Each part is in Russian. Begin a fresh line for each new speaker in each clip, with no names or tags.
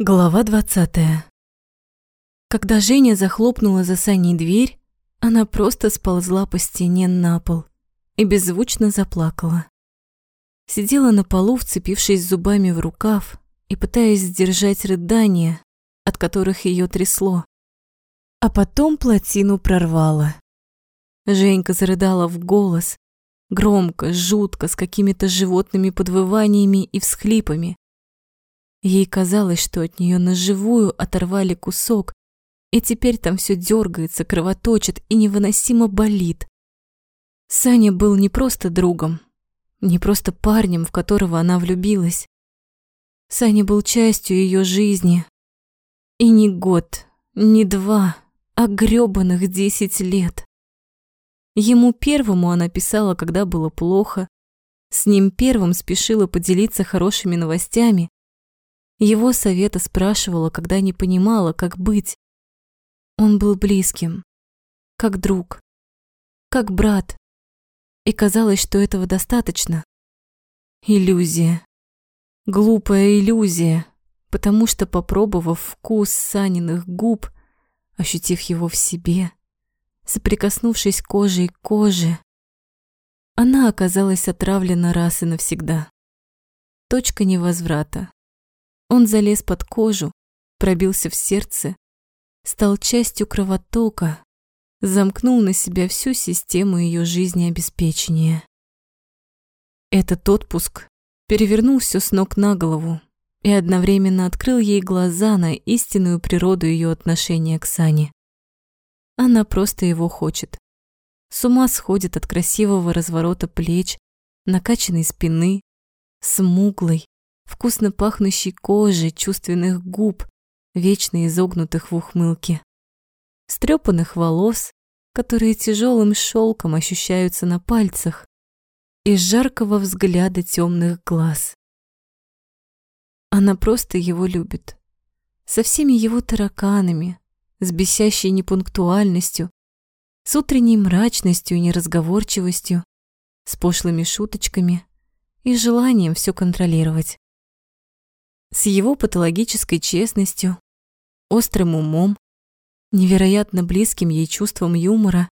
Глава двадцатая. Когда Женя захлопнула за Саней дверь, она просто сползла по стене на пол и беззвучно заплакала. Сидела на полу, вцепившись зубами в рукав и пытаясь сдержать рыдания, от которых ее трясло. А потом плотину прорвала. Женька зарыдала в голос, громко, жутко, с какими-то животными подвываниями и всхлипами. Ей казалось, что от нее на живую оторвали кусок, и теперь там все дергается, кровоточит и невыносимо болит. Саня был не просто другом, не просто парнем, в которого она влюбилась. Саня был частью ее жизни. И не год, не два, а грёбаных десять лет. Ему первому она писала, когда было плохо, с ним первым спешила поделиться хорошими новостями, его совета спрашивала, когда не понимала, как быть. Он был близким, как друг, как брат. И казалось, что этого достаточно. Иллюзия. Глупая иллюзия, потому что, попробовав вкус Саниных губ, ощутив его в себе, соприкоснувшись кожей к коже, она оказалась отравлена раз и навсегда. Точка невозврата. Он залез под кожу, пробился в сердце, стал частью кровотока, замкнул на себя всю систему ее жизнеобеспечения. Этот отпуск перевернул все с ног на голову и одновременно открыл ей глаза на истинную природу ее отношения к Сане. Она просто его хочет. С ума сходит от красивого разворота плеч, накачанной спины, смуглой, вкусно пахнущей кожи, чувственных губ, вечно изогнутых в ухмылке, стрёпанных волос, которые тяжелым шелком ощущаются на пальцах, и жаркого взгляда темных глаз. Она просто его любит. Со всеми его тараканами, с бесящей непунктуальностью, с утренней мрачностью и неразговорчивостью, с пошлыми шуточками и желанием все контролировать с его патологической честностью, острым умом, невероятно близким ей чувством юмора,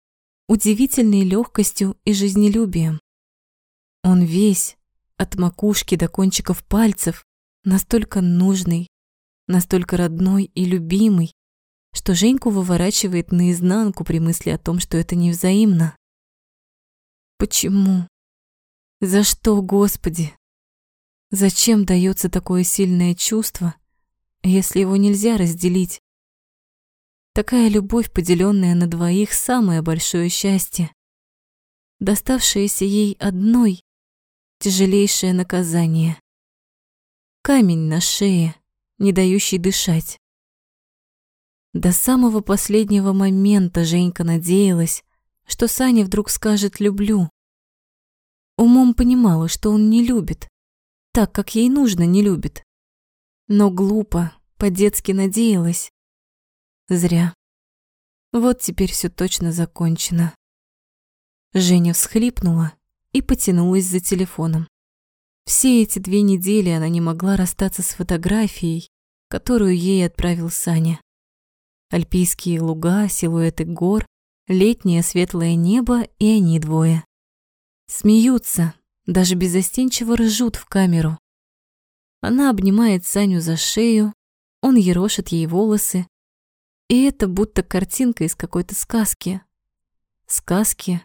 удивительной легкостью и жизнелюбием. Он весь, от макушки до кончиков пальцев, настолько нужный, настолько родной и любимый, что Женьку выворачивает наизнанку при мысли о том, что это невзаимно. Почему? За что, Господи? Зачем дается такое сильное чувство, если его нельзя разделить? Такая любовь, поделенная на двоих, самое большое счастье. Доставшееся ей одной тяжелейшее наказание. Камень на шее, не дающий дышать. До самого последнего момента Женька надеялась, что Саня вдруг скажет «люблю». Умом понимала, что он не любит, так, как ей нужно, не любит. Но глупо, по-детски надеялась. Зря. Вот теперь все точно закончено. Женя всхлипнула и потянулась за телефоном. Все эти две недели она не могла расстаться с фотографией, которую ей отправил Саня. Альпийские луга, силуэты гор, летнее светлое небо и они двое. Смеются, даже беззастенчиво ржут в камеру. Она обнимает Саню за шею, он ерошит ей волосы. И это будто картинка из какой-то сказки. Сказки,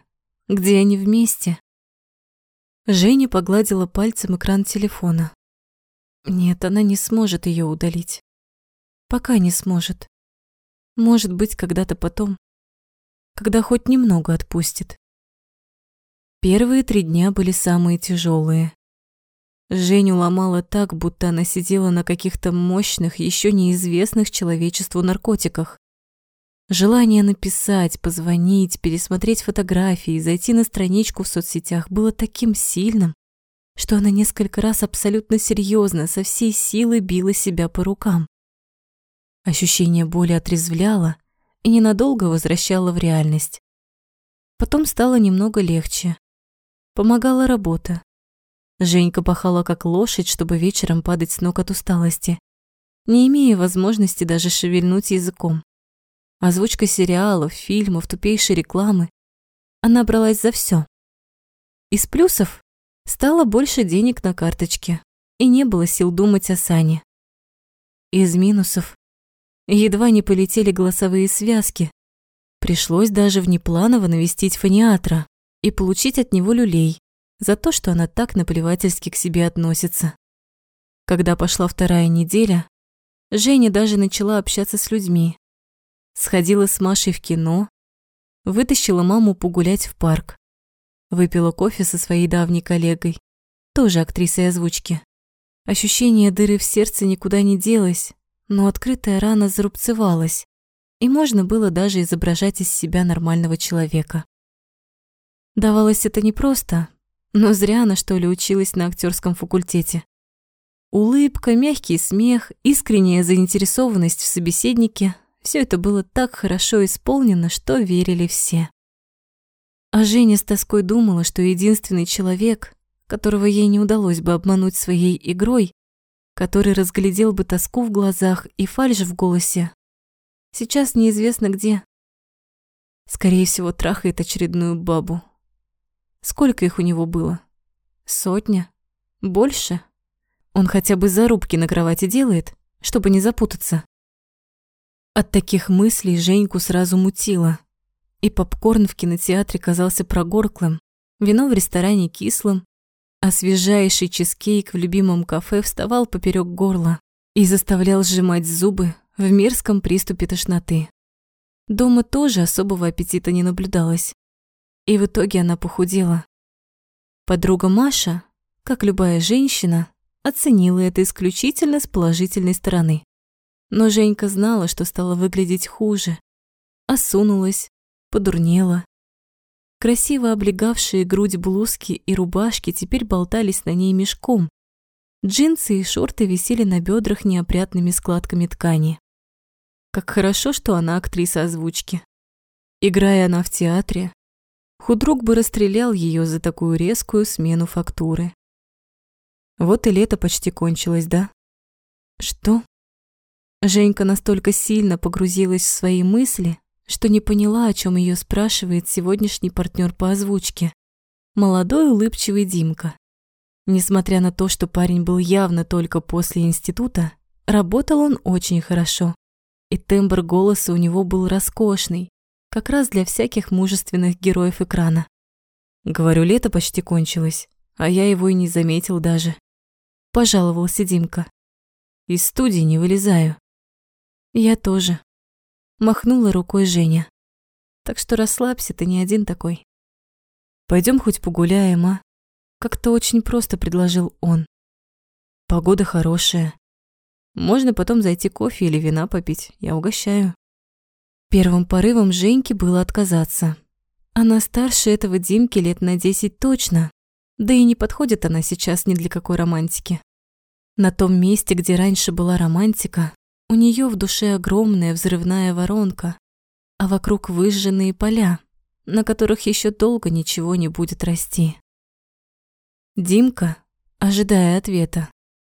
где они вместе. Женя погладила пальцем экран телефона. Нет, она не сможет ее удалить. Пока не сможет. Может быть, когда-то потом. Когда хоть немного отпустит. Первые три дня были самые тяжелые. Женю ломала так, будто она сидела на каких-то мощных, еще неизвестных человечеству наркотиках. Желание написать, позвонить, пересмотреть фотографии, зайти на страничку в соцсетях было таким сильным, что она несколько раз абсолютно серьезно, со всей силы била себя по рукам. Ощущение боли отрезвляло и ненадолго возвращало в реальность. Потом стало немного легче. Помогала работа. Женька пахала как лошадь, чтобы вечером падать с ног от усталости. не имея возможности даже шевельнуть языком. Озвучка сериалов, фильмов, тупейшей рекламы. Она бралась за все. Из плюсов стало больше денег на карточке, и не было сил думать о Сане. Из минусов едва не полетели голосовые связки. Пришлось даже внепланово навестить фониатра и получить от него люлей за то, что она так наплевательски к себе относится. Когда пошла вторая неделя, Женя даже начала общаться с людьми. Сходила с Машей в кино, вытащила маму погулять в парк. Выпила кофе со своей давней коллегой, тоже актрисой озвучки. Ощущение дыры в сердце никуда не делось, но открытая рана зарубцевалась, и можно было даже изображать из себя нормального человека. Давалось это непросто, но зря она, что ли, училась на актерском факультете. Улыбка, мягкий смех, искренняя заинтересованность в собеседнике – все это было так хорошо исполнено, что верили все. А Женя с тоской думала, что единственный человек, которого ей не удалось бы обмануть своей игрой, который разглядел бы тоску в глазах и фальшь в голосе, сейчас неизвестно где. Скорее всего, трахает очередную бабу. Сколько их у него было? Сотня? Больше? Он хотя бы зарубки на кровати делает, чтобы не запутаться. От таких мыслей Женьку сразу мутило и попкорн в кинотеатре казался прогорклым, вино в ресторане кислым, а свежайший чизкейк в любимом кафе вставал поперек горла и заставлял сжимать зубы в мерзком приступе тошноты. Дома тоже особого аппетита не наблюдалось, и в итоге она похудела. Подруга Маша, как любая женщина, оценила это исключительно с положительной стороны. Но Женька знала, что стала выглядеть хуже, осунулась, подурнела. Красиво облегавшие грудь блузки и рубашки теперь болтались на ней мешком. Джинсы и шорты висели на бедрах неопрятными складками ткани. Как хорошо, что она актриса озвучки. Играя она в театре, худрук бы расстрелял ее за такую резкую смену фактуры. Вот и лето почти кончилось, да? Что? Женька настолько сильно погрузилась в свои мысли, что не поняла, о чем ее спрашивает сегодняшний партнер по озвучке. Молодой улыбчивый Димка. Несмотря на то, что парень был явно только после института, работал он очень хорошо. И тембр голоса у него был роскошный, как раз для всяких мужественных героев экрана. Говорю, лето почти кончилось, а я его и не заметил даже. Пожаловался Димка. Из студии не вылезаю. Я тоже. Махнула рукой Женя. Так что расслабься, ты не один такой. Пойдем хоть погуляем, а? Как-то очень просто предложил он. Погода хорошая. Можно потом зайти кофе или вина попить, я угощаю. Первым порывом Женьки было отказаться. Она старше этого Димки лет на десять точно, да и не подходит она сейчас ни для какой романтики. На том месте, где раньше была романтика, у нее в душе огромная взрывная воронка, а вокруг выжженные поля, на которых еще долго ничего не будет расти. Димка, ожидая ответа,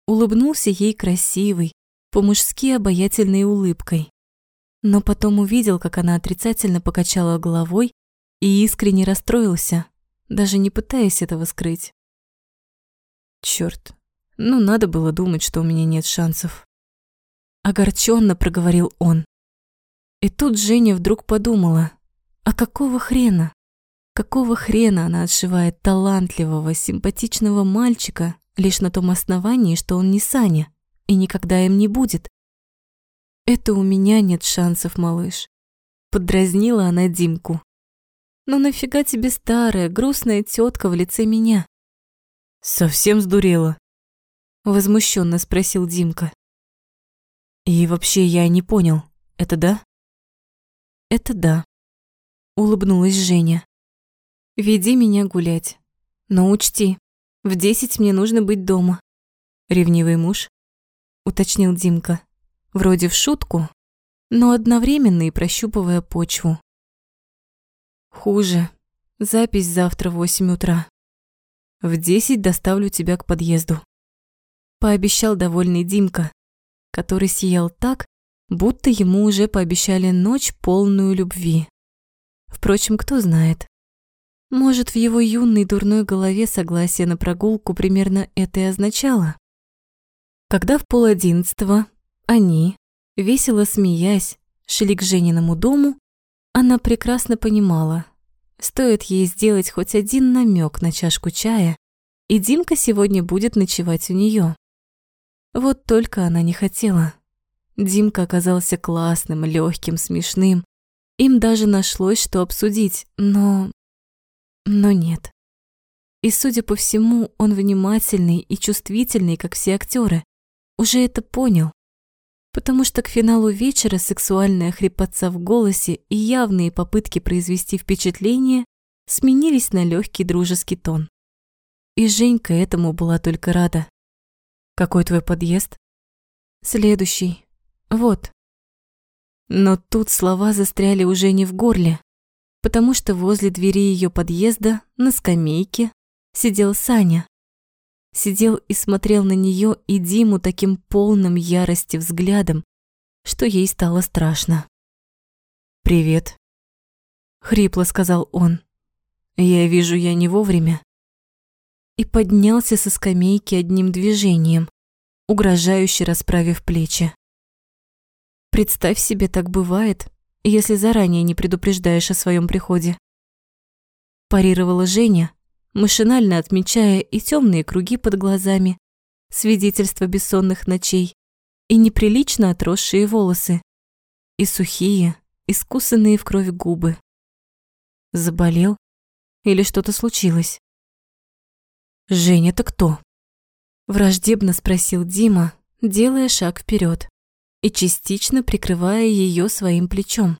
улыбнулся ей красивой, по-мужски обаятельной улыбкой. Но потом увидел, как она отрицательно покачала головой и искренне расстроился, даже не пытаясь этого скрыть. Черт, ну надо было думать, что у меня нет шансов. Огорченно проговорил он. И тут Женя вдруг подумала, а какого хрена? Какого хрена она отшивает талантливого, симпатичного мальчика лишь на том основании, что он не Саня и никогда им не будет? Это у меня нет шансов, малыш. Подразнила она Димку. Ну нафига тебе старая, грустная тетка в лице меня? Совсем сдурела? Возмущенно спросил Димка. И вообще я не понял, это да? Это да. Улыбнулась Женя. Веди меня гулять. Но учти, в десять мне нужно быть дома. Ревнивый муж, уточнил Димка. Вроде в шутку, но одновременно и прощупывая почву. Хуже. Запись завтра в восемь утра. В десять доставлю тебя к подъезду. Пообещал довольный Димка который сиял так, будто ему уже пообещали ночь полную любви. Впрочем, кто знает. Может, в его юной дурной голове согласие на прогулку примерно это и означало. Когда в пол одиннадцатого они, весело смеясь, шли к Жениному дому, она прекрасно понимала, стоит ей сделать хоть один намек на чашку чая, и Димка сегодня будет ночевать у нее. Вот только она не хотела. Димка оказался классным, легким, смешным. Им даже нашлось, что обсудить, но... Но нет. И, судя по всему, он внимательный и чувствительный, как все актеры. Уже это понял. Потому что к финалу вечера сексуальная хрипотца в голосе и явные попытки произвести впечатление сменились на легкий дружеский тон. И Женька этому была только рада. «Какой твой подъезд?» «Следующий. Вот». Но тут слова застряли уже не в горле, потому что возле двери ее подъезда на скамейке сидел Саня. Сидел и смотрел на нее и Диму таким полным ярости взглядом, что ей стало страшно. «Привет», — хрипло сказал он. «Я вижу, я не вовремя и поднялся со скамейки одним движением, угрожающе расправив плечи. Представь себе, так бывает, если заранее не предупреждаешь о своем приходе. Парировала Женя, машинально отмечая и темные круги под глазами, свидетельство бессонных ночей, и неприлично отросшие волосы, и сухие, искусанные в кровь губы. Заболел? Или что-то случилось? «Женя-то кто?» Враждебно спросил Дима, делая шаг вперед и частично прикрывая ее своим плечом.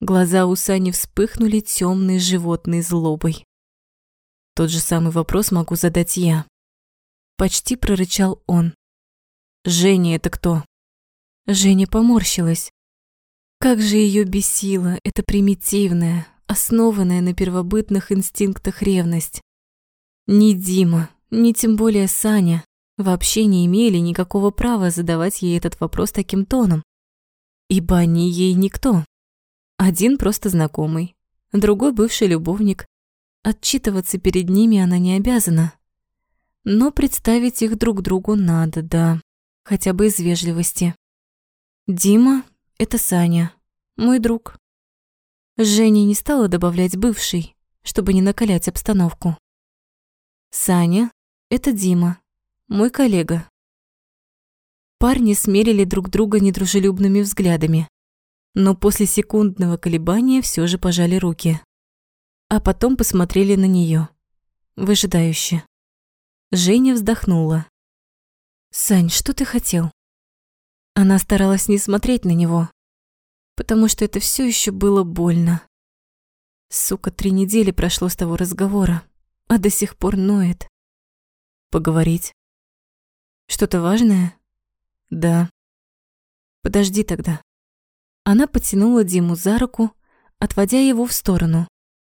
Глаза у Сани вспыхнули темной животной злобой. Тот же самый вопрос могу задать я. Почти прорычал он. «Женя это кто?» Женя поморщилась. Как же ее бесила эта примитивная, основанная на первобытных инстинктах ревность. Ни Дима, ни тем более Саня вообще не имели никакого права задавать ей этот вопрос таким тоном, ибо они ей никто. Один просто знакомый, другой бывший любовник. Отчитываться перед ними она не обязана. Но представить их друг другу надо, да, хотя бы из вежливости. Дима — это Саня, мой друг. Женя не стала добавлять бывший, чтобы не накалять обстановку. Саня – это Дима, мой коллега. Парни смерили друг друга недружелюбными взглядами, но после секундного колебания все же пожали руки. А потом посмотрели на нее, выжидающе. Женя вздохнула. «Сань, что ты хотел?» Она старалась не смотреть на него, потому что это все еще было больно. Сука, три недели прошло с того разговора а до сих пор ноет. Поговорить? Что-то важное? Да. Подожди тогда. Она потянула Диму за руку, отводя его в сторону,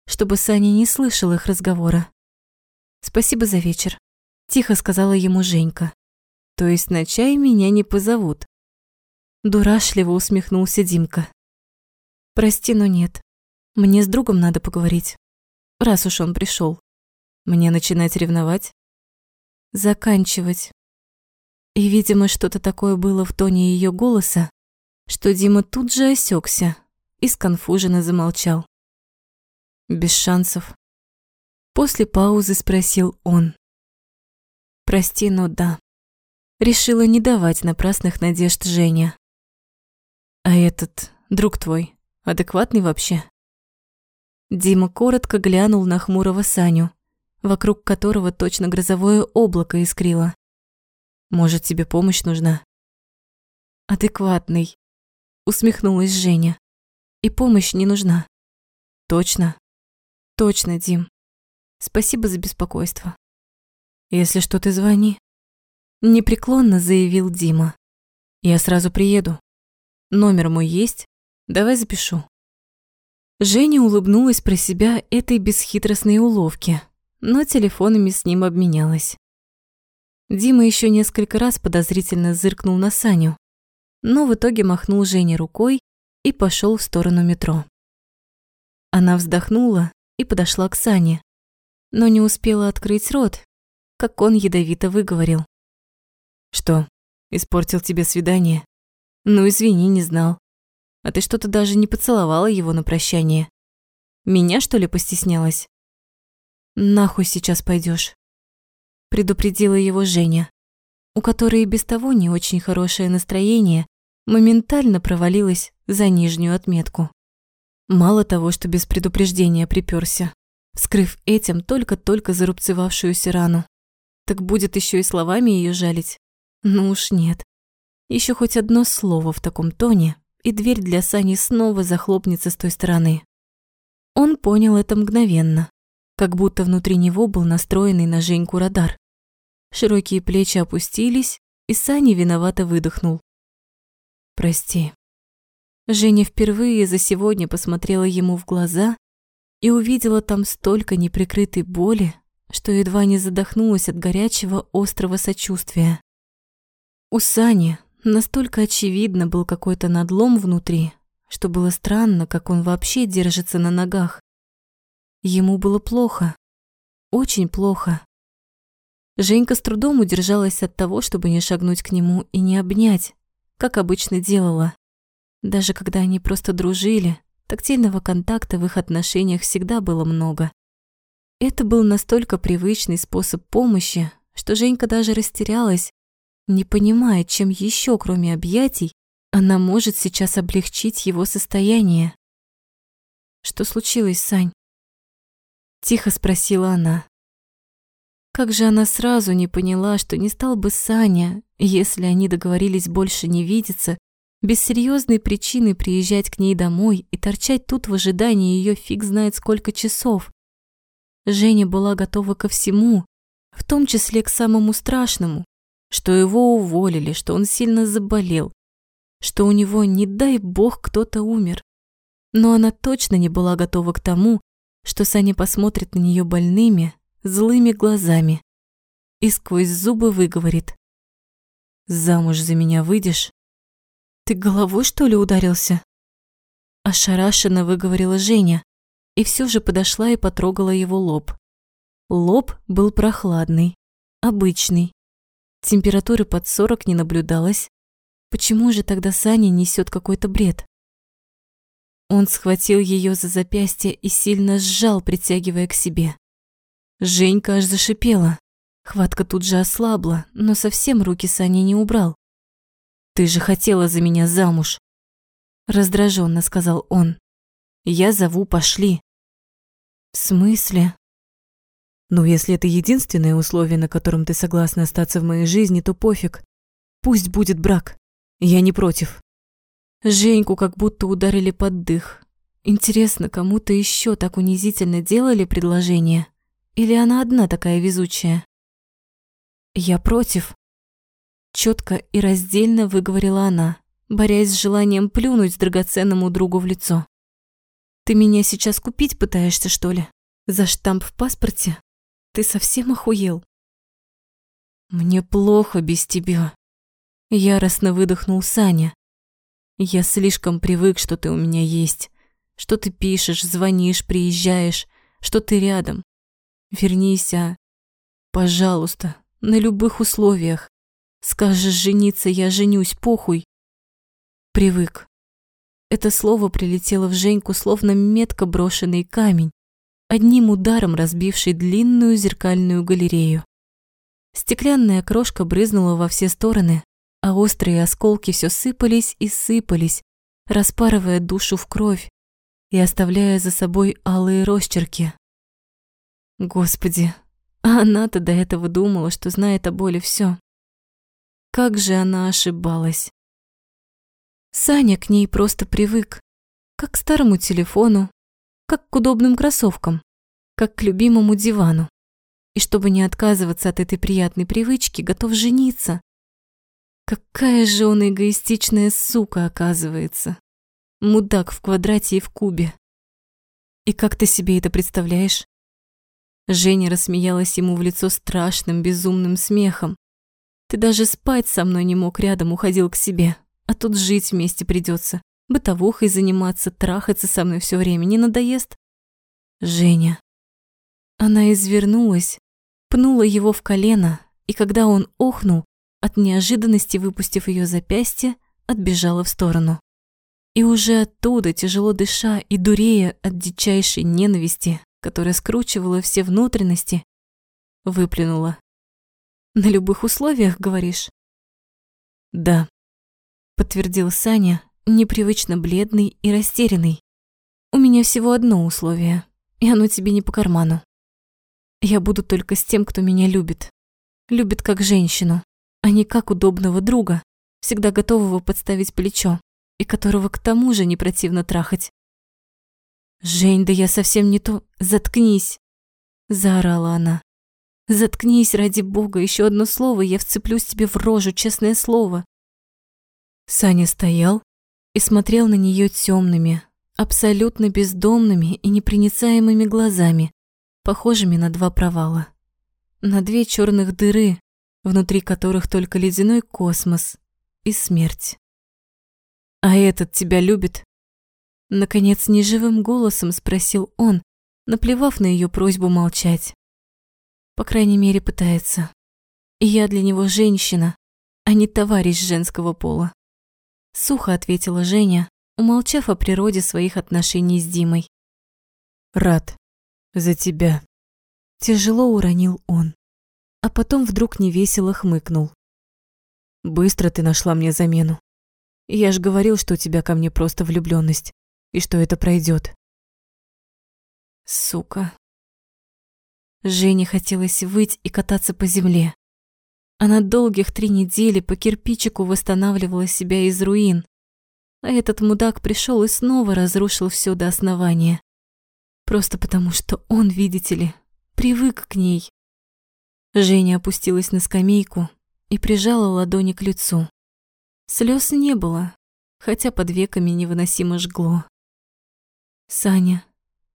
чтобы Саня не слышал их разговора. «Спасибо за вечер», – тихо сказала ему Женька. «То есть на чай меня не позовут?» Дурашливо усмехнулся Димка. «Прости, но нет. Мне с другом надо поговорить, раз уж он пришел. Мне начинать ревновать? Заканчивать. И, видимо, что-то такое было в тоне ее голоса, что Дима тут же осекся и сконфуженно замолчал. Без шансов. После паузы спросил он. «Прости, но да». Решила не давать напрасных надежд Женя. «А этот, друг твой, адекватный вообще?» Дима коротко глянул на хмурого Саню, вокруг которого точно грозовое облако искрило. Может, тебе помощь нужна? Адекватный, усмехнулась Женя. И помощь не нужна. Точно? Точно, Дим. Спасибо за беспокойство. Если что, ты звони. Непреклонно заявил Дима. Я сразу приеду. Номер мой есть? Давай запишу. Женя улыбнулась про себя этой бесхитростной уловке но телефонами с ним обменялась. Дима еще несколько раз подозрительно зыркнул на Саню, но в итоге махнул Жене рукой и пошел в сторону метро. Она вздохнула и подошла к Сане, но не успела открыть рот, как он ядовито выговорил. «Что, испортил тебе свидание? Ну, извини, не знал. А ты что-то даже не поцеловала его на прощание. Меня, что ли, постеснялась?» «Нахуй сейчас пойдешь? предупредила его Женя, у которой и без того не очень хорошее настроение моментально провалилось за нижнюю отметку. Мало того, что без предупреждения припёрся, вскрыв этим только-только зарубцевавшуюся рану, так будет еще и словами ее жалить. Ну уж нет. Еще хоть одно слово в таком тоне, и дверь для Сани снова захлопнется с той стороны. Он понял это мгновенно, как будто внутри него был настроенный на Женьку радар. Широкие плечи опустились, и Сани виновато выдохнул. «Прости». Женя впервые за сегодня посмотрела ему в глаза и увидела там столько неприкрытой боли, что едва не задохнулась от горячего острого сочувствия. У Сани настолько очевидно был какой-то надлом внутри, что было странно, как он вообще держится на ногах. Ему было плохо, очень плохо. Женька с трудом удержалась от того, чтобы не шагнуть к нему и не обнять, как обычно делала. Даже когда они просто дружили, тактильного контакта в их отношениях всегда было много. Это был настолько привычный способ помощи, что Женька даже растерялась, не понимая, чем еще, кроме объятий, она может сейчас облегчить его состояние. «Что случилось, Сань?» Тихо спросила она. Как же она сразу не поняла, что не стал бы Саня, если они договорились больше не видеться, без серьезной причины приезжать к ней домой и торчать тут в ожидании ее фиг знает сколько часов. Женя была готова ко всему, в том числе к самому страшному, что его уволили, что он сильно заболел, что у него, не дай бог, кто-то умер. Но она точно не была готова к тому, что Саня посмотрит на нее больными, злыми глазами и сквозь зубы выговорит. «Замуж за меня выйдешь?» «Ты головой, что ли, ударился?» Ошарашенно выговорила Женя и все же подошла и потрогала его лоб. Лоб был прохладный, обычный. Температуры под сорок не наблюдалось. Почему же тогда Саня несет какой-то бред? Он схватил ее за запястье и сильно сжал, притягивая к себе. Женька аж зашипела. Хватка тут же ослабла, но совсем руки Сани не убрал. «Ты же хотела за меня замуж!» Раздраженно сказал он. «Я зову, пошли!» «В смысле?» «Ну, если это единственное условие, на котором ты согласна остаться в моей жизни, то пофиг. Пусть будет брак. Я не против». Женьку как будто ударили под дых. Интересно, кому-то еще так унизительно делали предложение? Или она одна такая везучая? «Я против», Четко и раздельно выговорила она, борясь с желанием плюнуть драгоценному другу в лицо. «Ты меня сейчас купить пытаешься, что ли? За штамп в паспорте? Ты совсем охуел?» «Мне плохо без тебя», — яростно выдохнул Саня. «Я слишком привык, что ты у меня есть, что ты пишешь, звонишь, приезжаешь, что ты рядом. Вернись, а, пожалуйста, на любых условиях. Скажешь жениться, я женюсь, похуй. Привык. Это слово прилетело в Женьку, словно метко брошенный камень, одним ударом разбивший длинную зеркальную галерею. Стеклянная крошка брызнула во все стороны, а острые осколки все сыпались и сыпались, распарывая душу в кровь и оставляя за собой алые росчерки. Господи, а она-то до этого думала, что знает о боли все. Как же она ошибалась. Саня к ней просто привык, как к старому телефону, как к удобным кроссовкам, как к любимому дивану. И чтобы не отказываться от этой приятной привычки, готов жениться. Какая же он эгоистичная сука, оказывается. Мудак в квадрате и в кубе. И как ты себе это представляешь? Женя рассмеялась ему в лицо страшным, безумным смехом, Ты даже спать со мной не мог рядом, уходил к себе. А тут жить вместе придется, бытовухой заниматься, трахаться со мной все время. Не надоест? Женя. Она извернулась, пнула его в колено, и когда он охнул, от неожиданности выпустив ее запястье, отбежала в сторону. И уже оттуда, тяжело дыша и дурея от дичайшей ненависти, которая скручивала все внутренности, выплюнула. «На любых условиях, говоришь?» «Да», — подтвердил Саня, непривычно бледный и растерянный. «У меня всего одно условие, и оно тебе не по карману. Я буду только с тем, кто меня любит. Любит как женщину, а не как удобного друга, всегда готового подставить плечо и которого к тому же не противно трахать. «Жень, да я совсем не то... Заткнись!» – заорала она. «Заткнись, ради бога, еще одно слово, я вцеплюсь тебе в рожу, честное слово!» Саня стоял и смотрел на нее темными, абсолютно бездомными и непроницаемыми глазами, похожими на два провала. На две черных дыры, внутри которых только ледяной космос и смерть. «А этот тебя любит?» Наконец, неживым голосом спросил он, наплевав на ее просьбу молчать. По крайней мере, пытается. И я для него женщина, а не товарищ женского пола. Сухо ответила Женя, умолчав о природе своих отношений с Димой. «Рад. За тебя». Тяжело уронил он, а потом вдруг невесело хмыкнул. «Быстро ты нашла мне замену. Я ж говорил, что у тебя ко мне просто влюблённость, и что это пройдёт. Сука. Жене хотелось выть и кататься по земле. Она долгих три недели по кирпичику восстанавливала себя из руин, а этот мудак пришёл и снова разрушил всё до основания. Просто потому, что он, видите ли, привык к ней. Женя опустилась на скамейку и прижала ладони к лицу. Слез не было, хотя под веками невыносимо жгло. «Саня,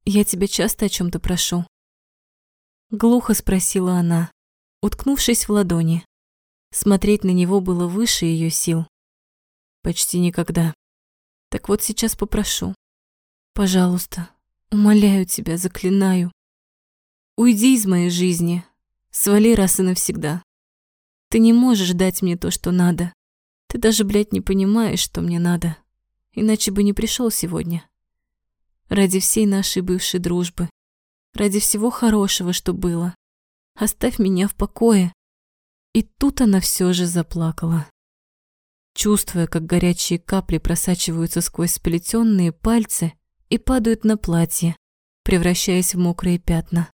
я тебя часто о чем то прошу?» Глухо спросила она, уткнувшись в ладони. Смотреть на него было выше ее сил. Почти никогда. Так вот сейчас попрошу. Пожалуйста, умоляю тебя, заклинаю. Уйди из моей жизни, свали раз и навсегда. Ты не можешь дать мне то, что надо. Ты даже, блядь, не понимаешь, что мне надо. Иначе бы не пришел сегодня. Ради всей нашей бывшей дружбы. Ради всего хорошего, что было. Оставь меня в покое. И тут она все же заплакала. Чувствуя, как горячие капли просачиваются сквозь сплетенные пальцы и падают на платье, превращаясь в мокрые пятна.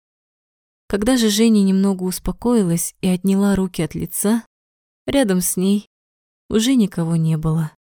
Когда же Женя немного успокоилась и отняла руки от лица, рядом с ней уже никого не было.